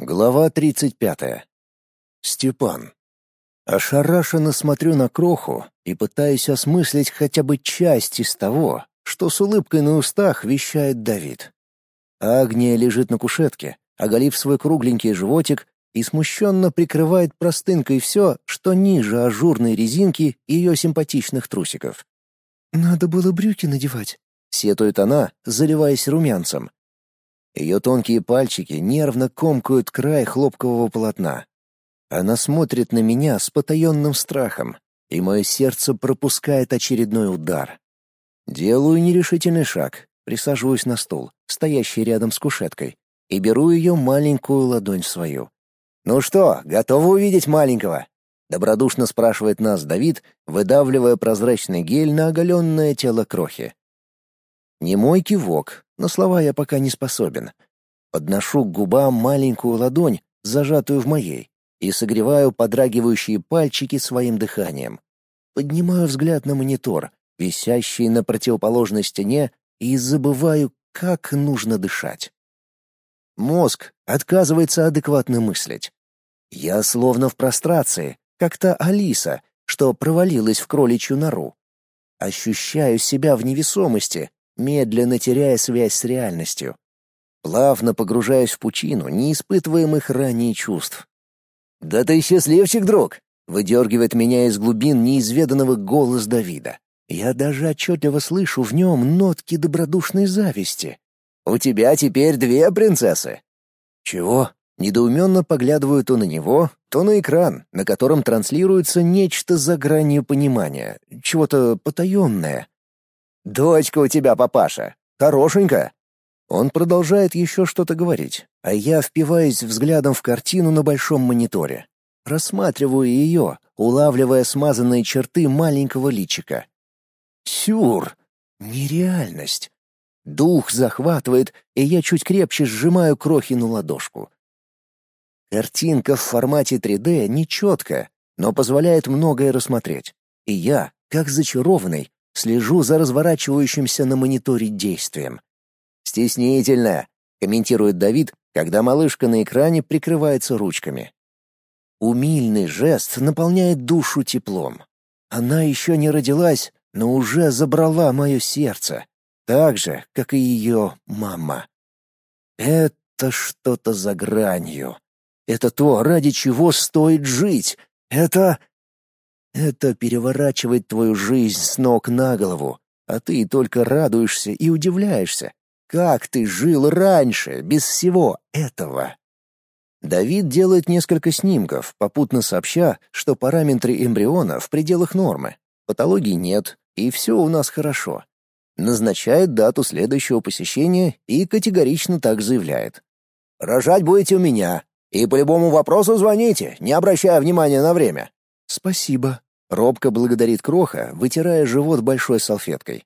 Глава тридцать пятая. Степан. Ошарашенно смотрю на кроху и пытаюсь осмыслить хотя бы часть из того, что с улыбкой на устах вещает Давид. Агния лежит на кушетке, оголив свой кругленький животик и смущенно прикрывает простынкой все, что ниже ажурной резинки ее симпатичных трусиков. «Надо было брюки надевать», — сетует она, заливаясь румянцем. Ее тонкие пальчики нервно комкают край хлопкового полотна. Она смотрит на меня с потаенным страхом, и мое сердце пропускает очередной удар. Делаю нерешительный шаг, присаживаюсь на стул, стоящий рядом с кушеткой, и беру ее маленькую ладонь свою. «Ну что, готовы увидеть маленького?» — добродушно спрашивает нас Давид, выдавливая прозрачный гель на оголенное тело крохи. Не мой кивок, на слова я пока не способен. Подношу к губам маленькую ладонь, зажатую в моей, и согреваю подрагивающие пальчики своим дыханием. Поднимаю взгляд на монитор, висящий на противоположной стене, и забываю, как нужно дышать. Мозг отказывается адекватно мыслить. Я словно в прострации, как та Алиса, что провалилась в кроличью нору. Ощущаю себя в невесомости, медленно теряя связь с реальностью. Плавно погружаюсь в пучину неиспытываемых ранее чувств. «Да ты счастливчик, друг!» — выдергивает меня из глубин неизведанного голос Давида. Я даже отчетливо слышу в нем нотки добродушной зависти. «У тебя теперь две принцессы!» «Чего?» Недоуменно поглядываю то на него, то на экран, на котором транслируется нечто за гранью понимания, чего-то потаенное. «Дочка у тебя, папаша! Хорошенькая!» Он продолжает еще что-то говорить, а я впиваюсь взглядом в картину на большом мониторе. Рассматриваю ее, улавливая смазанные черты маленького личика. Сюр! Нереальность! Дух захватывает, и я чуть крепче сжимаю крохину ладошку. Картинка в формате 3D нечеткая, но позволяет многое рассмотреть. И я, как зачарованный, слежу за разворачивающимся на мониторе действием. «Стеснительно», — комментирует Давид, когда малышка на экране прикрывается ручками. Умильный жест наполняет душу теплом. Она еще не родилась, но уже забрала мое сердце, так же, как и ее мама. Это что-то за гранью. Это то, ради чего стоит жить. Это... Это переворачивает твою жизнь с ног на голову, а ты только радуешься и удивляешься. Как ты жил раньше, без всего этого? Давид делает несколько снимков, попутно сообща, что параметры эмбриона в пределах нормы. Патологии нет, и все у нас хорошо. Назначает дату следующего посещения и категорично так заявляет. «Рожать будете у меня, и по любому вопросу звоните, не обращая внимания на время». «Спасибо», — робко благодарит Кроха, вытирая живот большой салфеткой.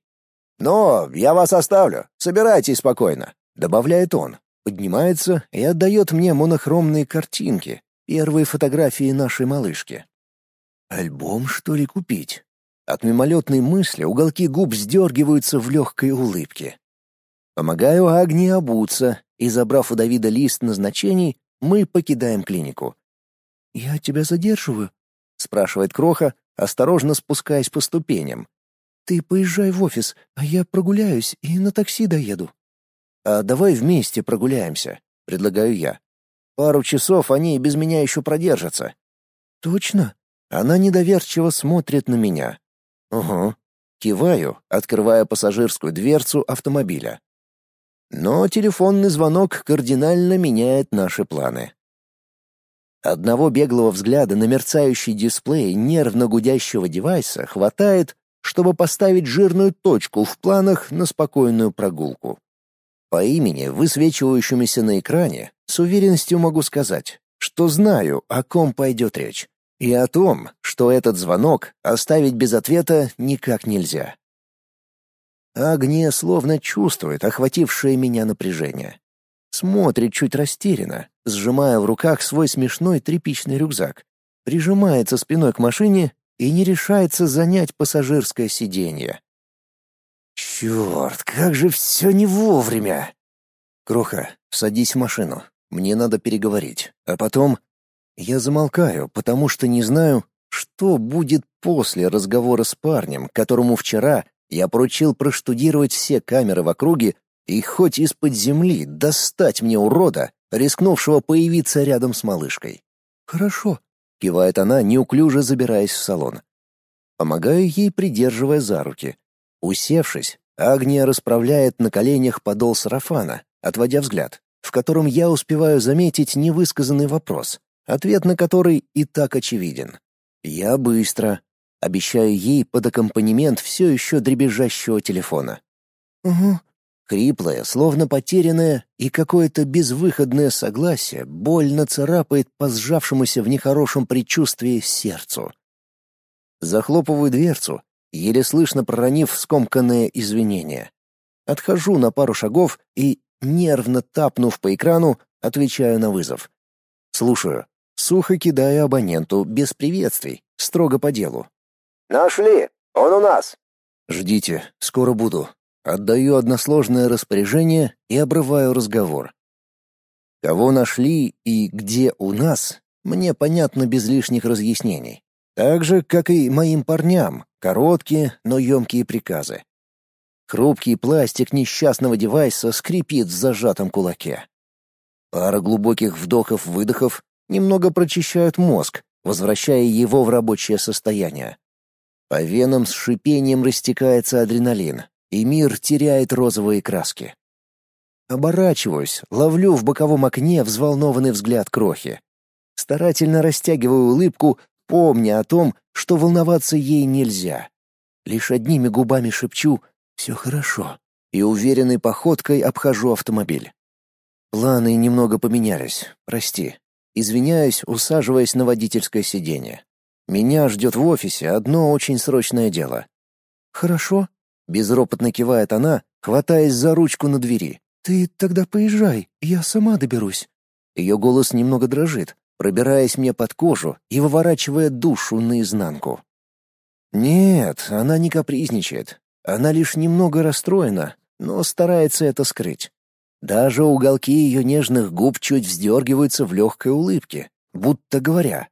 «Но я вас оставлю, собирайтесь спокойно», — добавляет он, поднимается и отдает мне монохромные картинки, первые фотографии нашей малышки. «Альбом, что ли, купить?» От мимолетной мысли уголки губ сдергиваются в легкой улыбке. Помогаю Агнии обуться, и, забрав у Давида лист назначений, мы покидаем клинику. «Я тебя задерживаю?» — спрашивает Кроха, осторожно спускаясь по ступеням. «Ты поезжай в офис, а я прогуляюсь и на такси доеду». «А давай вместе прогуляемся», — предлагаю я. «Пару часов они без меня еще продержатся». «Точно?» Она недоверчиво смотрит на меня. «Угу». Киваю, открывая пассажирскую дверцу автомобиля. Но телефонный звонок кардинально меняет наши планы. Одного беглого взгляда на мерцающий дисплей нервно гудящего девайса хватает, чтобы поставить жирную точку в планах на спокойную прогулку. По имени, высвечивающемуся на экране, с уверенностью могу сказать, что знаю, о ком пойдет речь, и о том, что этот звонок оставить без ответа никак нельзя. Агния словно чувствует охватившее меня напряжение. Смотрит чуть растерянно, сжимая в руках свой смешной тряпичный рюкзак. Прижимается спиной к машине и не решается занять пассажирское сиденье. «Черт, как же все не вовремя!» «Кроха, садись в машину. Мне надо переговорить. А потом... Я замолкаю, потому что не знаю, что будет после разговора с парнем, которому вчера я поручил проштудировать все камеры в округе и хоть из-под земли достать мне урода, рискнувшего появиться рядом с малышкой. «Хорошо», — кивает она, неуклюже забираясь в салон. Помогаю ей, придерживая за руки. Усевшись, Агния расправляет на коленях подол сарафана, отводя взгляд, в котором я успеваю заметить невысказанный вопрос, ответ на который и так очевиден. Я быстро. Обещаю ей под аккомпанемент все еще дребезжащего телефона. «Угу», Хриплое, словно потерянное и какое-то безвыходное согласие больно царапает по сжавшемуся в нехорошем предчувствии сердцу. Захлопываю дверцу, еле слышно проронив скомканное извинение. Отхожу на пару шагов и, нервно тапнув по экрану, отвечаю на вызов. Слушаю. Сухо кидаю абоненту, без приветствий, строго по делу. «Нашли! Он у нас!» «Ждите, скоро буду. Отдаю односложное распоряжение и обрываю разговор. Кого нашли и где у нас, мне понятно без лишних разъяснений. Так же, как и моим парням, короткие, но емкие приказы. Хрупкий пластик несчастного девайса скрипит в зажатом кулаке. Пара глубоких вдохов-выдохов немного прочищают мозг, возвращая его в рабочее состояние. По венам с шипением растекается адреналин, и мир теряет розовые краски. Оборачиваюсь, ловлю в боковом окне взволнованный взгляд крохи. Старательно растягиваю улыбку, помня о том, что волноваться ей нельзя. Лишь одними губами шепчу «все хорошо» и уверенной походкой обхожу автомобиль. Планы немного поменялись, прости. Извиняюсь, усаживаясь на водительское сиденье. Меня ждет в офисе одно очень срочное дело. «Хорошо», Безропотно кивает она, хватаясь за ручку на двери. «Ты тогда поезжай, я сама доберусь». Ее голос немного дрожит, пробираясь мне под кожу и выворачивая душу наизнанку. Нет, она не капризничает. Она лишь немного расстроена, но старается это скрыть. Даже уголки ее нежных губ чуть вздергиваются в легкой улыбке, будто говоря.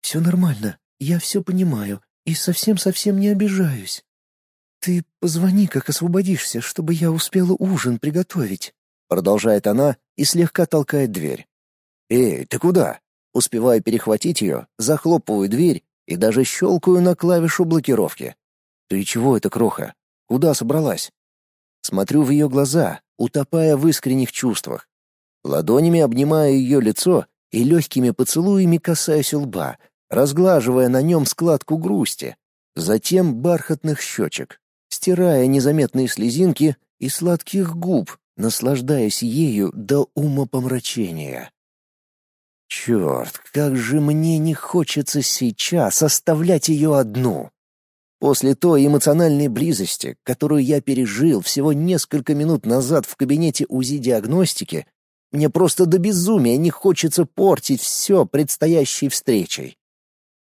«Все нормально, я все понимаю и совсем-совсем не обижаюсь». «Ты позвони, как освободишься, чтобы я успела ужин приготовить», — продолжает она и слегка толкает дверь. «Эй, ты куда?» Успеваю перехватить ее, захлопываю дверь и даже щелкаю на клавишу блокировки. «Ты чего это, Кроха? Куда собралась?» Смотрю в ее глаза, утопая в искренних чувствах. Ладонями обнимаю ее лицо и легкими поцелуями касаюсь лба, разглаживая на нем складку грусти, затем бархатных щечек стирая незаметные слезинки и сладких губ, наслаждаясь ею до умопомрачения. Черт, как же мне не хочется сейчас оставлять ее одну. После той эмоциональной близости, которую я пережил всего несколько минут назад в кабинете УЗИ-диагностики, мне просто до безумия не хочется портить все предстоящей встречей.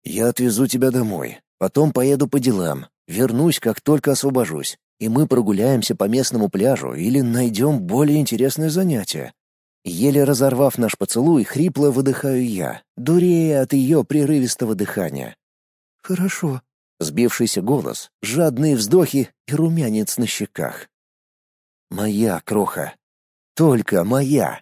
Я отвезу тебя домой, потом поеду по делам, Вернусь, как только освобожусь, и мы прогуляемся по местному пляжу или найдем более интересное занятие. Еле разорвав наш поцелуй, хрипло выдыхаю я, дурея от ее прерывистого дыхания. «Хорошо», — сбившийся голос, жадные вздохи и румянец на щеках. «Моя кроха. Только моя».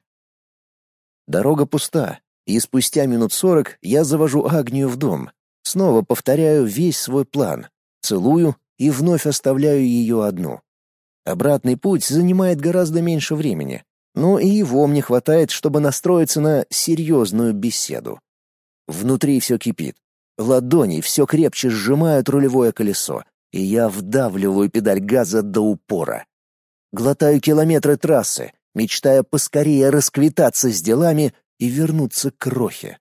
Дорога пуста, и спустя минут сорок я завожу Агнию в дом. Снова повторяю весь свой план, целую и вновь оставляю ее одну. Обратный путь занимает гораздо меньше времени, но и его мне хватает, чтобы настроиться на серьезную беседу. Внутри все кипит. Ладони все крепче сжимают рулевое колесо, и я вдавливаю педаль газа до упора. Глотаю километры трассы, мечтая поскорее расквитаться с делами и вернуться к Рохе.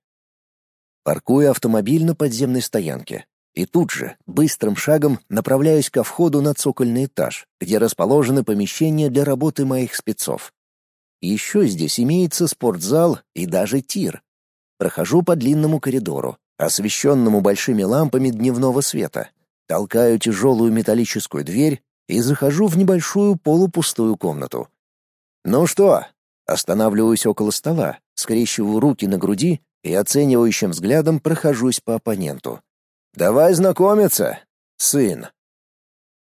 Паркую автомобиль на подземной стоянке, и тут же, быстрым шагом, направляюсь ко входу на цокольный этаж, где расположены помещения для работы моих спецов. Еще здесь имеется спортзал и даже тир. Прохожу по длинному коридору, освещенному большими лампами дневного света, толкаю тяжелую металлическую дверь и захожу в небольшую полупустую комнату. «Ну что, Останавливаюсь около стола, скрещиваю руки на груди и оценивающим взглядом прохожусь по оппоненту. «Давай знакомиться, сын».